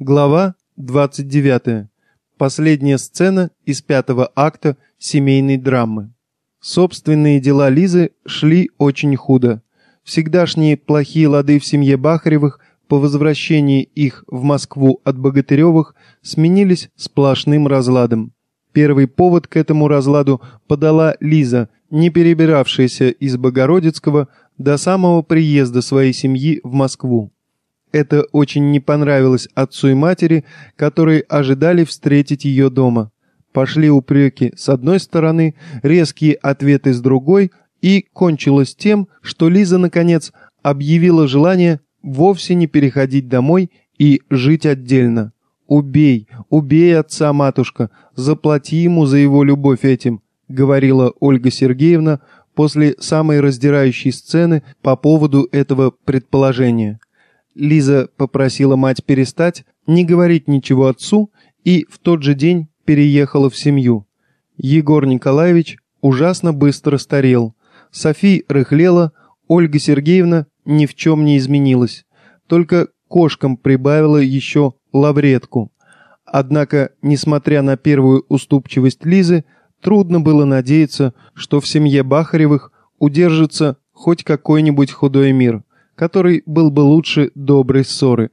Глава 29. Последняя сцена из пятого акта семейной драмы. Собственные дела Лизы шли очень худо. Всегдашние плохие лады в семье Бахаревых по возвращении их в Москву от Богатыревых сменились сплошным разладом. Первый повод к этому разладу подала Лиза, не перебиравшаяся из Богородицкого до самого приезда своей семьи в Москву. Это очень не понравилось отцу и матери, которые ожидали встретить ее дома. Пошли упреки с одной стороны, резкие ответы с другой, и кончилось тем, что Лиза, наконец, объявила желание вовсе не переходить домой и жить отдельно. «Убей, убей отца, матушка, заплати ему за его любовь этим», — говорила Ольга Сергеевна после самой раздирающей сцены по поводу этого предположения. Лиза попросила мать перестать, не говорить ничего отцу и в тот же день переехала в семью. Егор Николаевич ужасно быстро старел. Софи рыхлела, Ольга Сергеевна ни в чем не изменилась. Только кошкам прибавила еще лавретку. Однако, несмотря на первую уступчивость Лизы, трудно было надеяться, что в семье Бахаревых удержится хоть какой-нибудь худой мир – который был бы лучше доброй ссоры.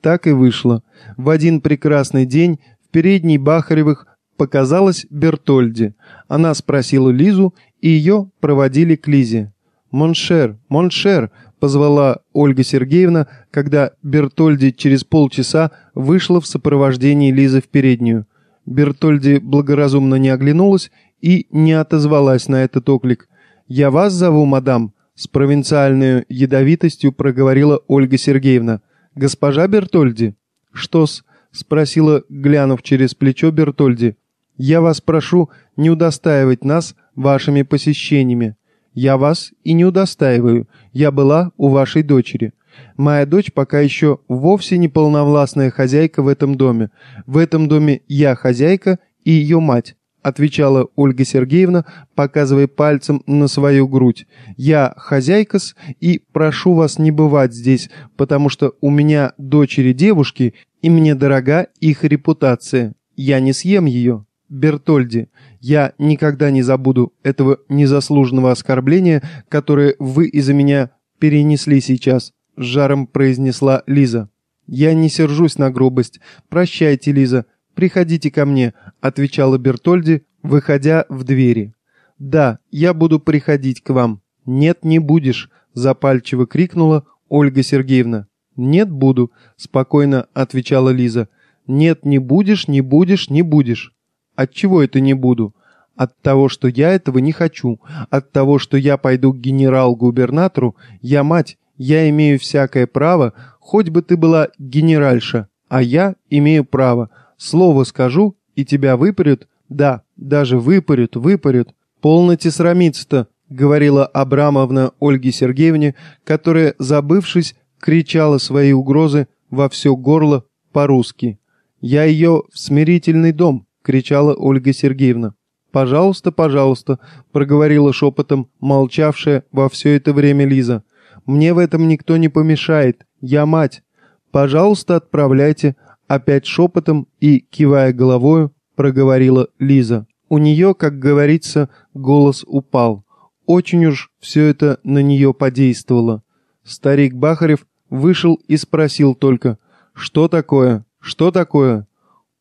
Так и вышло. В один прекрасный день в передней Бахаревых показалась Бертольди. Она спросила Лизу, и ее проводили к Лизе. «Mon cher, mon cher!» — позвала Ольга Сергеевна, когда Бертольди через полчаса вышла в сопровождении Лизы в переднюю. Бертольди благоразумно не оглянулась и не отозвалась на этот оклик. «Я вас зову, мадам», с провинциальной ядовитостью проговорила Ольга Сергеевна. «Госпожа Бертольди?» «Что-с?» — спросила, глянув через плечо Бертольди. «Я вас прошу не удостаивать нас вашими посещениями. Я вас и не удостаиваю. Я была у вашей дочери. Моя дочь пока еще вовсе не полновластная хозяйка в этом доме. В этом доме я хозяйка и ее мать. — отвечала Ольга Сергеевна, показывая пальцем на свою грудь. «Я хозяйка-с и прошу вас не бывать здесь, потому что у меня дочери девушки, и мне дорога их репутация. Я не съем ее. Бертольди, я никогда не забуду этого незаслуженного оскорбления, которое вы из-за меня перенесли сейчас», — жаром произнесла Лиза. «Я не сержусь на грубость. Прощайте, Лиза. Приходите ко мне», — отвечала Бертольди, выходя в двери. «Да, я буду приходить к вам». «Нет, не будешь», — запальчиво крикнула Ольга Сергеевна. «Нет, буду», — спокойно отвечала Лиза. «Нет, не будешь, не будешь, не будешь». «От чего это не буду?» «От того, что я этого не хочу. От того, что я пойду к генерал-губернатору. Я мать, я имею всякое право, хоть бы ты была генеральша, а я имею право. Слово скажу, и тебя выпарют, да, даже выпарют, выпарют. Полноте срамиться-то, говорила Абрамовна Ольге Сергеевне, которая, забывшись, кричала свои угрозы во все горло по-русски. «Я ее в смирительный дом!» — кричала Ольга Сергеевна. «Пожалуйста, пожалуйста», — проговорила шепотом молчавшая во все это время Лиза. «Мне в этом никто не помешает. Я мать. Пожалуйста, отправляйте, опять шепотом и, кивая головою, проговорила Лиза. У нее, как говорится, голос упал. Очень уж все это на нее подействовало. Старик Бахарев вышел и спросил только «Что такое? Что такое?»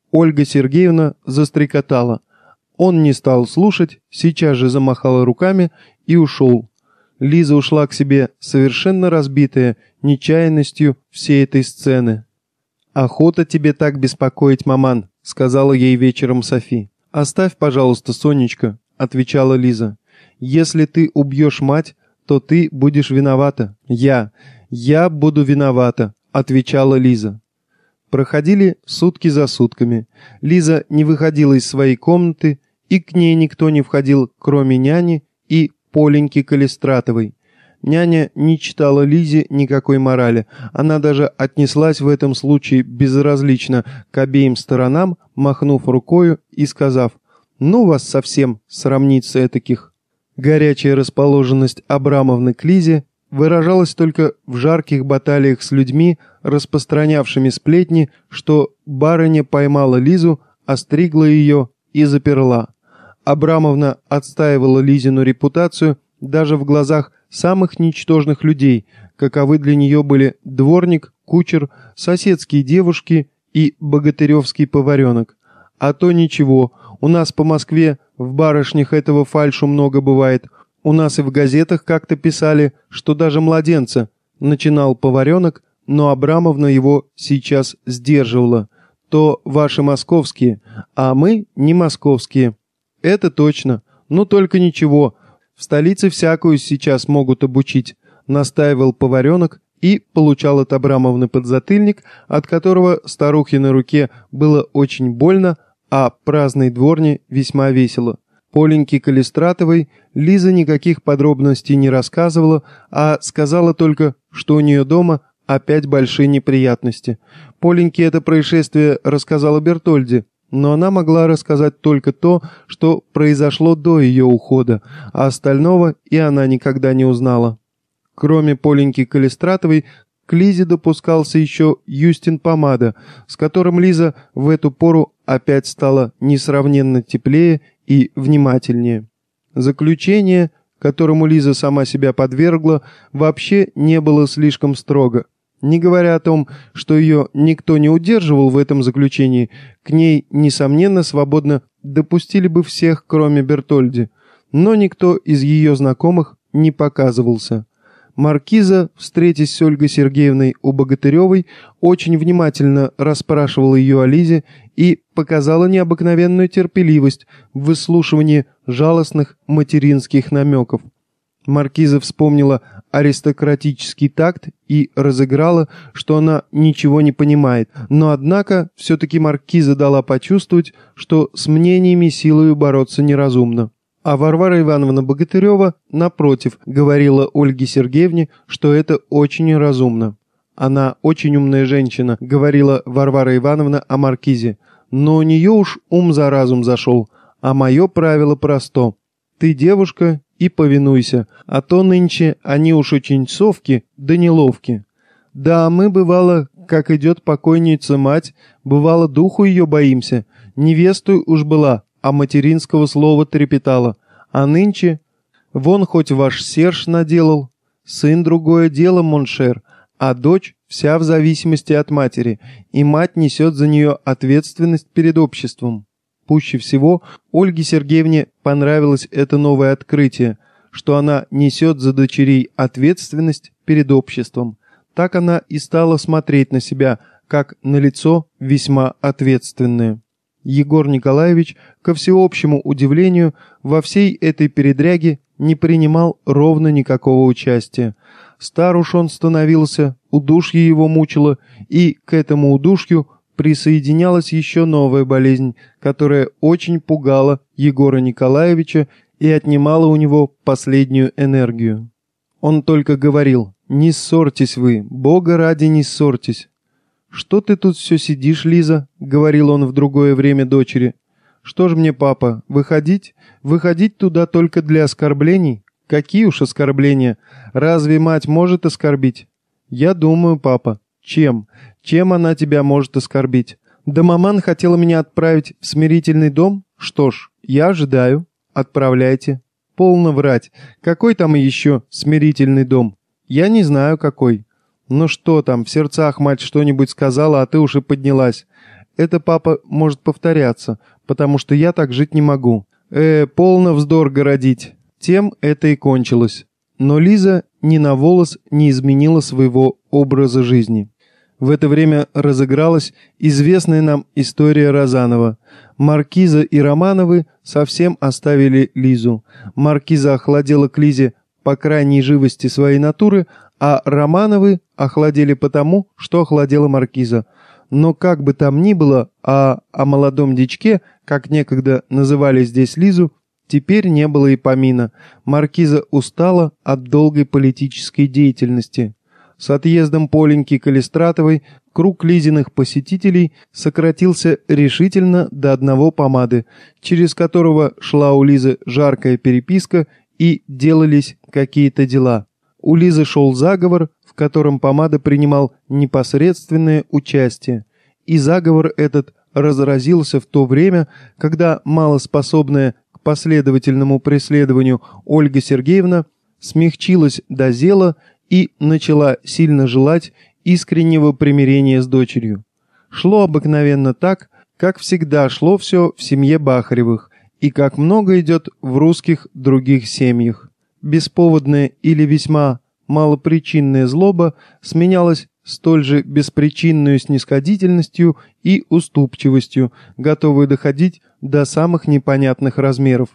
Ольга Сергеевна застрекотала. Он не стал слушать, сейчас же замахала руками и ушел. Лиза ушла к себе совершенно разбитая нечаянностью всей этой сцены. «Охота тебе так беспокоить, маман», — сказала ей вечером Софи. «Оставь, пожалуйста, Сонечка», — отвечала Лиза. «Если ты убьешь мать, то ты будешь виновата». «Я, я буду виновата», — отвечала Лиза. Проходили сутки за сутками. Лиза не выходила из своей комнаты, и к ней никто не входил, кроме няни и Поленьки Калистратовой. Няня не читала Лизе никакой морали. Она даже отнеслась в этом случае безразлично к обеим сторонам, махнув рукою и сказав «Ну вас совсем срамниться этаких». Горячая расположенность Абрамовны к Лизе выражалось только в жарких баталиях с людьми, распространявшими сплетни, что барыня поймала Лизу, остригла ее и заперла. Абрамовна отстаивала Лизину репутацию даже в глазах самых ничтожных людей, каковы для нее были дворник, кучер, соседские девушки и богатыревский поваренок. А то ничего, у нас по Москве в барышнях этого фальшу много бывает. У нас и в газетах как-то писали, что даже младенца начинал поваренок, но Абрамовна его сейчас сдерживала. То ваши московские, а мы не московские. Это точно. Но только ничего. В столице всякую сейчас могут обучить. Настаивал поваренок и получал от Абрамовны подзатыльник, от которого старухе на руке было очень больно, а праздной дворне весьма весело. Поленьке Калистратовой Лиза никаких подробностей не рассказывала, а сказала только, что у нее дома опять большие неприятности. Поленьке это происшествие рассказала Бертольде, но она могла рассказать только то, что произошло до ее ухода, а остального и она никогда не узнала. Кроме Поленьки Калистратовой, к Лизе допускался еще Юстин Помада, с которым Лиза в эту пору опять стала несравненно теплее и внимательнее. Заключение, которому Лиза сама себя подвергла, вообще не было слишком строго. Не говоря о том, что ее никто не удерживал в этом заключении, к ней, несомненно, свободно допустили бы всех, кроме Бертольди, но никто из ее знакомых не показывался. Маркиза, встретясь с Ольгой Сергеевной у Богатыревой, очень внимательно расспрашивала ее о Лизе и показала необыкновенную терпеливость в выслушивании жалостных материнских намеков. Маркиза вспомнила аристократический такт и разыграла, что она ничего не понимает, но однако все-таки Маркиза дала почувствовать, что с мнениями силою бороться неразумно. А Варвара Ивановна Богатырева, напротив, говорила Ольге Сергеевне, что это очень разумно. Она очень умная женщина, говорила Варвара Ивановна о Маркизе. Но у нее уж ум за разум зашел, а мое правило просто. Ты девушка и повинуйся, а то нынче они уж очень совки да неловки. Да, мы, бывало, как идет покойница мать, бывало, духу ее боимся. Невесту уж была, а материнского слова трепетала. А нынче, вон хоть ваш Серж наделал, сын другое дело, mon cher, а дочь вся в зависимости от матери, и мать несет за нее ответственность перед обществом. Пуще всего Ольге Сергеевне понравилось это новое открытие, что она несет за дочерей ответственность перед обществом. Так она и стала смотреть на себя, как на лицо весьма ответственное. Егор Николаевич, ко всеобщему удивлению, во всей этой передряге не принимал ровно никакого участия. Стар уж он становился, удушье его мучило, и к этому удушью присоединялась еще новая болезнь, которая очень пугала Егора Николаевича и отнимала у него последнюю энергию. Он только говорил «Не ссорьтесь вы, Бога ради не ссорьтесь». «Что ты тут все сидишь, Лиза?» — говорил он в другое время дочери. «Что ж мне, папа, выходить? Выходить туда только для оскорблений? Какие уж оскорбления? Разве мать может оскорбить?» «Я думаю, папа. Чем? Чем она тебя может оскорбить? Да маман хотела меня отправить в смирительный дом? Что ж, я ожидаю. Отправляйте. Полно врать. Какой там еще смирительный дом? Я не знаю, какой. «Ну что там, в сердцах мать что-нибудь сказала, а ты уже поднялась. Это, папа, может повторяться, потому что я так жить не могу. Э, полно вздор городить». Тем это и кончилось. Но Лиза ни на волос не изменила своего образа жизни. В это время разыгралась известная нам история Розанова. Маркиза и Романовы совсем оставили Лизу. Маркиза охладела к Лизе по крайней живости своей натуры, а Романовы охладели потому, что охладела маркиза. Но как бы там ни было, а о молодом дичке, как некогда называли здесь Лизу, теперь не было и помина. Маркиза устала от долгой политической деятельности. С отъездом Поленьки Калистратовой круг Лизиных посетителей сократился решительно до одного помады, через которого шла у Лизы жаркая переписка и делались какие-то дела. У Лизы шел заговор, в котором помада принимал непосредственное участие. И заговор этот разразился в то время, когда малоспособная к последовательному преследованию Ольга Сергеевна смягчилась до зела и начала сильно желать искреннего примирения с дочерью. Шло обыкновенно так, как всегда шло все в семье Бахаревых, и как много идет в русских других семьях. Бесповодная или весьма малопричинная злоба сменялась столь же беспричинную снисходительностью и уступчивостью, готовой доходить до самых непонятных размеров.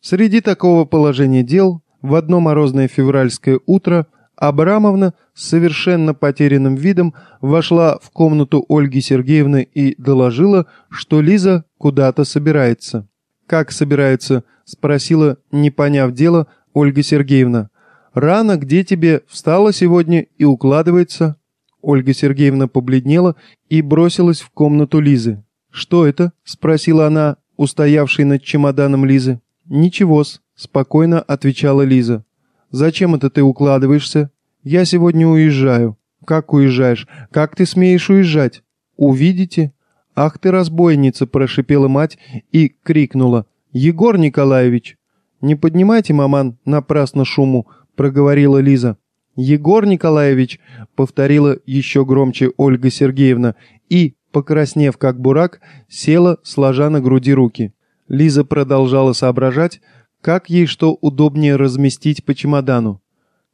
Среди такого положения дел в одно морозное февральское утро Абрамовна с совершенно потерянным видом вошла в комнату Ольги Сергеевны и доложила, что Лиза куда-то собирается. «Как собирается?» — спросила, не поняв дело, Ольга Сергеевна. «Рано, где тебе? Встала сегодня и укладывается?» Ольга Сергеевна побледнела и бросилась в комнату Лизы. «Что это?» — спросила она, устоявшей над чемоданом Лизы. «Ничего-с», — спокойно отвечала Лиза. «Зачем это ты укладываешься? Я сегодня уезжаю». «Как уезжаешь? Как ты смеешь уезжать?» «Увидите?» «Ах ты разбойница!» — прошипела мать и крикнула. «Егор Николаевич!» «Не поднимайте, маман, напрасно шуму!» — проговорила Лиза. «Егор Николаевич!» — повторила еще громче Ольга Сергеевна и, покраснев как бурак, села, сложа на груди руки. Лиза продолжала соображать, как ей что удобнее разместить по чемодану.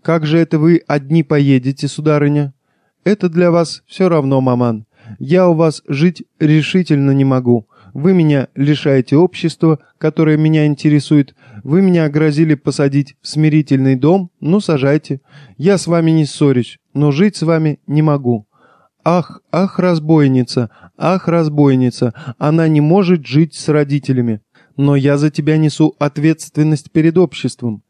«Как же это вы одни поедете, сударыня?» «Это для вас все равно, маман. Я у вас жить решительно не могу. Вы меня лишаете общества, которое меня интересует. Вы меня грозили посадить в смирительный дом. Ну, сажайте. Я с вами не ссорюсь, но жить с вами не могу. Ах, ах, разбойница, ах, разбойница, она не может жить с родителями. Но я за тебя несу ответственность перед обществом.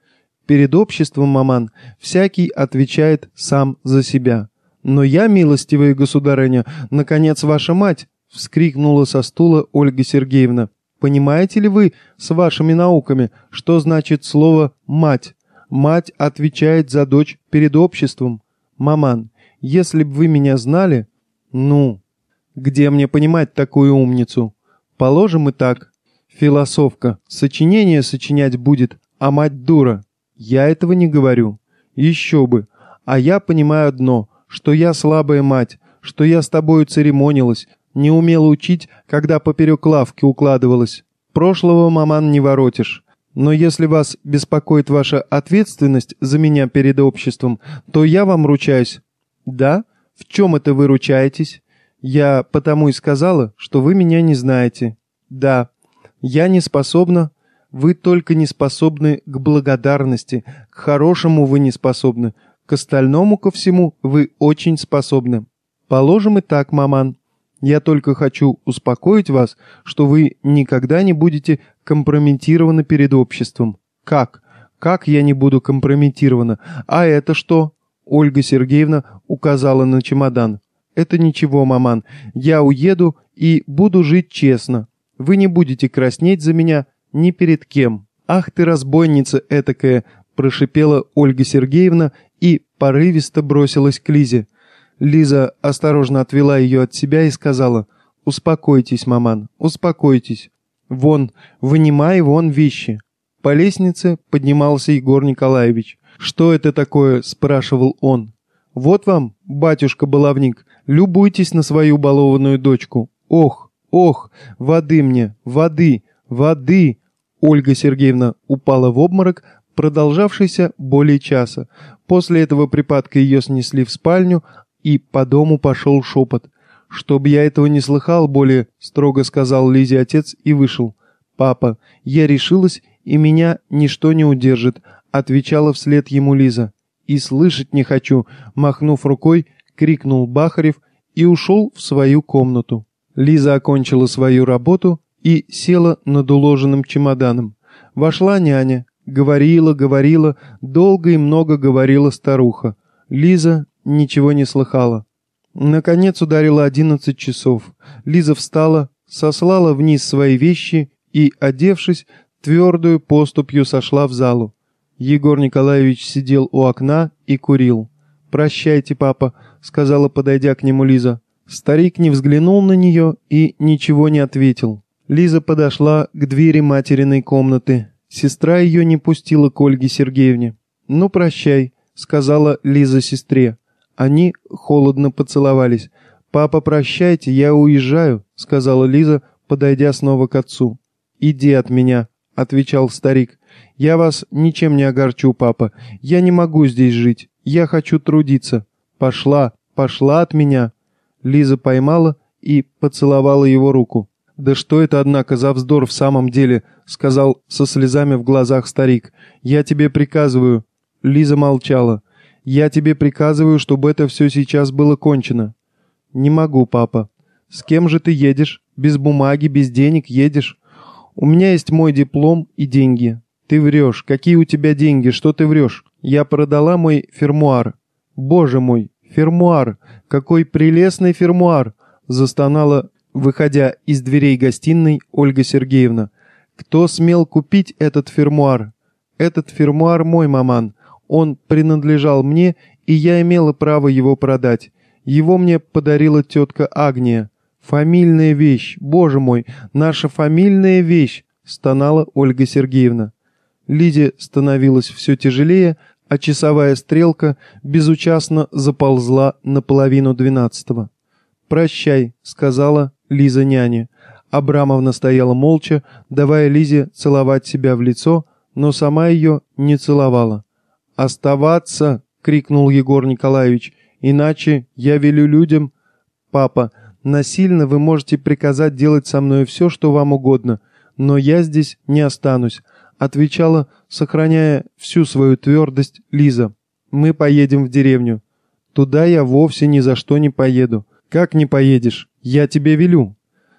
Перед обществом, маман, всякий отвечает сам за себя. «Но я, милостивая государыня, наконец ваша мать!» — вскрикнула со стула Ольга Сергеевна. «Понимаете ли вы с вашими науками, что значит слово «мать»? Мать отвечает за дочь перед обществом. Маман, если б вы меня знали...» «Ну, где мне понимать такую умницу? Положим и так. Философка, сочинение сочинять будет, а мать дура. Я этого не говорю. Еще бы. А я понимаю одно — что я слабая мать, что я с тобою церемонилась, не умела учить, когда поперек лавки укладывалась. Прошлого, маман, не воротишь. Но если вас беспокоит ваша ответственность за меня перед обществом, то я вам ручаюсь. Да? В чем это вы ручаетесь? Я потому и сказала, что вы меня не знаете. Да. Я не способна. Вы только не способны к благодарности. К хорошему вы не способны. К остальному ко всему вы очень способны. Положим и так, маман. Я только хочу успокоить вас, что вы никогда не будете компрометированы перед обществом. Как? Как я не буду компрометирована? А это что? Ольга Сергеевна указала на чемодан. Это ничего, маман. Я уеду и буду жить честно. Вы не будете краснеть за меня ни перед кем. Ах ты разбойница этакая, прошипела Ольга Сергеевна и порывисто бросилась к Лизе. Лиза осторожно отвела ее от себя и сказала, «Успокойтесь, маман, успокойтесь. Вон, вынимай вон вещи». По лестнице поднимался Егор Николаевич. «Что это такое?» – спрашивал он. «Вот вам, батюшка-баловник, любуйтесь на свою балованную дочку. Ох, ох, воды мне, воды, воды!» Ольга Сергеевна упала в обморок, продолжавшийся более часа. После этого припадка ее снесли в спальню, и по дому пошел шепот. «Чтоб я этого не слыхал более», — строго сказал Лизе отец и вышел. «Папа, я решилась, и меня ничто не удержит», — отвечала вслед ему Лиза. «И слышать не хочу», — махнув рукой, крикнул Бахарев и ушел в свою комнату. Лиза окончила свою работу и села над уложенным чемоданом. Вошла няня, Говорила, говорила, долго и много говорила старуха. Лиза ничего не слыхала. Наконец ударило одиннадцать часов. Лиза встала, сослала вниз свои вещи и, одевшись, твердую поступью сошла в залу. Егор Николаевич сидел у окна и курил. «Прощайте, папа», — сказала, подойдя к нему Лиза. Старик не взглянул на нее и ничего не ответил. Лиза подошла к двери материной комнаты. Сестра ее не пустила к Ольге Сергеевне. «Ну, прощай», — сказала Лиза сестре. Они холодно поцеловались. «Папа, прощайте, я уезжаю», — сказала Лиза, подойдя снова к отцу. «Иди от меня», — отвечал старик. «Я вас ничем не огорчу, папа. Я не могу здесь жить. Я хочу трудиться. Пошла, пошла от меня». Лиза поймала и поцеловала его руку. «Да что это, однако, за вздор в самом деле?» — сказал со слезами в глазах старик. «Я тебе приказываю». Лиза молчала. «Я тебе приказываю, чтобы это все сейчас было кончено». «Не могу, папа». «С кем же ты едешь? Без бумаги, без денег едешь?» «У меня есть мой диплом и деньги». «Ты врешь. Какие у тебя деньги? Что ты врешь?» «Я продала мой фермуар». «Боже мой, фермуар! Какой прелестный фермуар!» Застонала выходя из дверей гостиной Ольга Сергеевна. «Кто смел купить этот фермуар?» «Этот фермуар мой, маман. Он принадлежал мне, и я имела право его продать. Его мне подарила тетка Агния. Фамильная вещь, боже мой, наша фамильная вещь!» — стонала Ольга Сергеевна. Лиде становилось все тяжелее, а часовая стрелка безучастно заползла на половину двенадцатого. «Прощай», — сказала Лиза няне. Абрамовна стояла молча, давая Лизе целовать себя в лицо, но сама ее не целовала. «Оставаться!» — крикнул Егор Николаевич. «Иначе я велю людям...» «Папа, насильно вы можете приказать делать со мной все, что вам угодно, но я здесь не останусь», — отвечала, сохраняя всю свою твердость, Лиза. «Мы поедем в деревню. Туда я вовсе ни за что не поеду. Как не поедешь? Я тебе велю.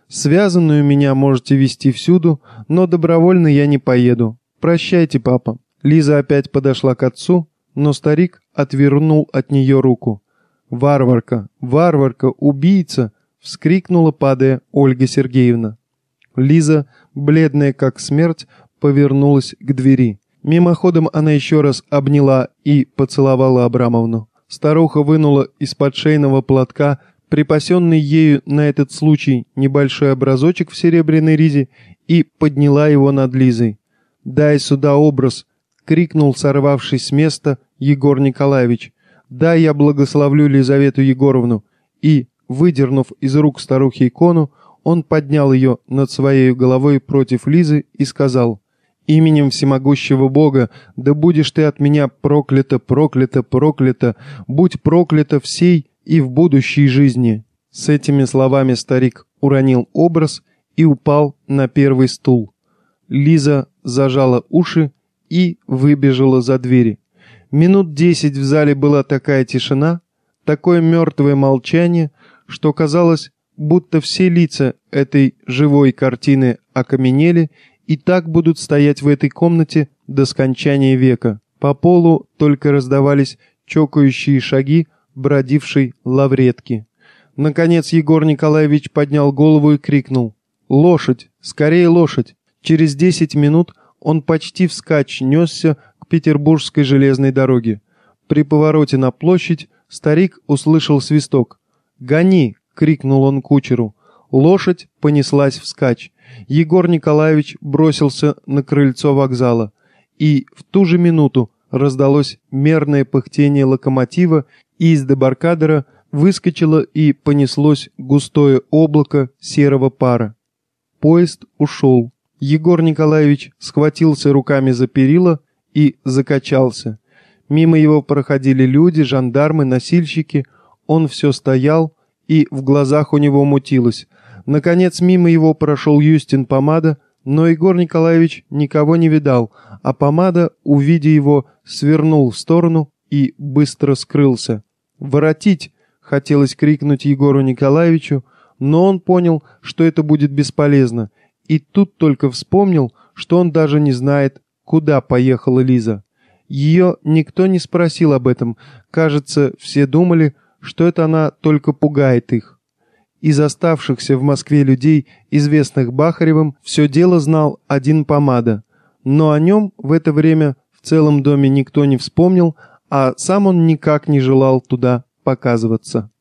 Связанную меня можете вести всюду, но добровольно я не поеду. Прощайте, папа». Лиза опять подошла к отцу, но старик отвернул от нее руку. «Варварка! Варварка! Убийца!» — вскрикнула, падая Ольга Сергеевна. Лиза, бледная как смерть, повернулась к двери. Мимоходом она еще раз обняла и поцеловала Абрамовну. Старуха вынула из-под шейного платка припасенный ею на этот случай небольшой образочек в серебряной ризе и подняла его над Лизой. «Дай сюда образ!» — крикнул, сорвавшись с места, Егор Николаевич. «Да, я благословлю Лизавету Егоровну!» И, выдернув из рук старухи икону, он поднял ее над своей головой против Лизы и сказал «Именем всемогущего Бога, да будешь ты от меня проклята, проклята, проклята, будь проклята всей и в будущей жизни». С этими словами старик уронил образ и упал на первый стул. Лиза зажала уши и выбежала за двери. Минут десять в зале была такая тишина, такое мертвое молчание, что казалось, будто все лица этой живой картины окаменели и так будут стоять в этой комнате до скончания века. По полу только раздавались чокающие шаги бродившей лавретки. Наконец Егор Николаевич поднял голову и крикнул «Лошадь! Скорее лошадь!» Через десять минут он почти вскачь несся к Петербургской железной дороге. При повороте на площадь старик услышал свисток. «Гони!» — крикнул он кучеру. Лошадь понеслась вскачь. Егор Николаевич бросился на крыльцо вокзала. И в ту же минуту раздалось мерное пыхтение локомотива и из дебаркадера выскочило и понеслось густое облако серого пара. Поезд ушел. Егор Николаевич схватился руками за перила и закачался. Мимо его проходили люди, жандармы, носильщики. Он все стоял, и в глазах у него мутилось. Наконец мимо его прошел Юстин Помада, но Егор Николаевич никого не видал, а Помада, увидя его, свернул в сторону и быстро скрылся. «Воротить!» — хотелось крикнуть Егору Николаевичу, но он понял, что это будет бесполезно, и тут только вспомнил, что он даже не знает, куда поехала Лиза. Ее никто не спросил об этом, кажется, все думали, что это она только пугает их. Из оставшихся в Москве людей, известных Бахаревым, все дело знал один помада, но о нем в это время в целом доме никто не вспомнил, а сам он никак не желал туда показываться.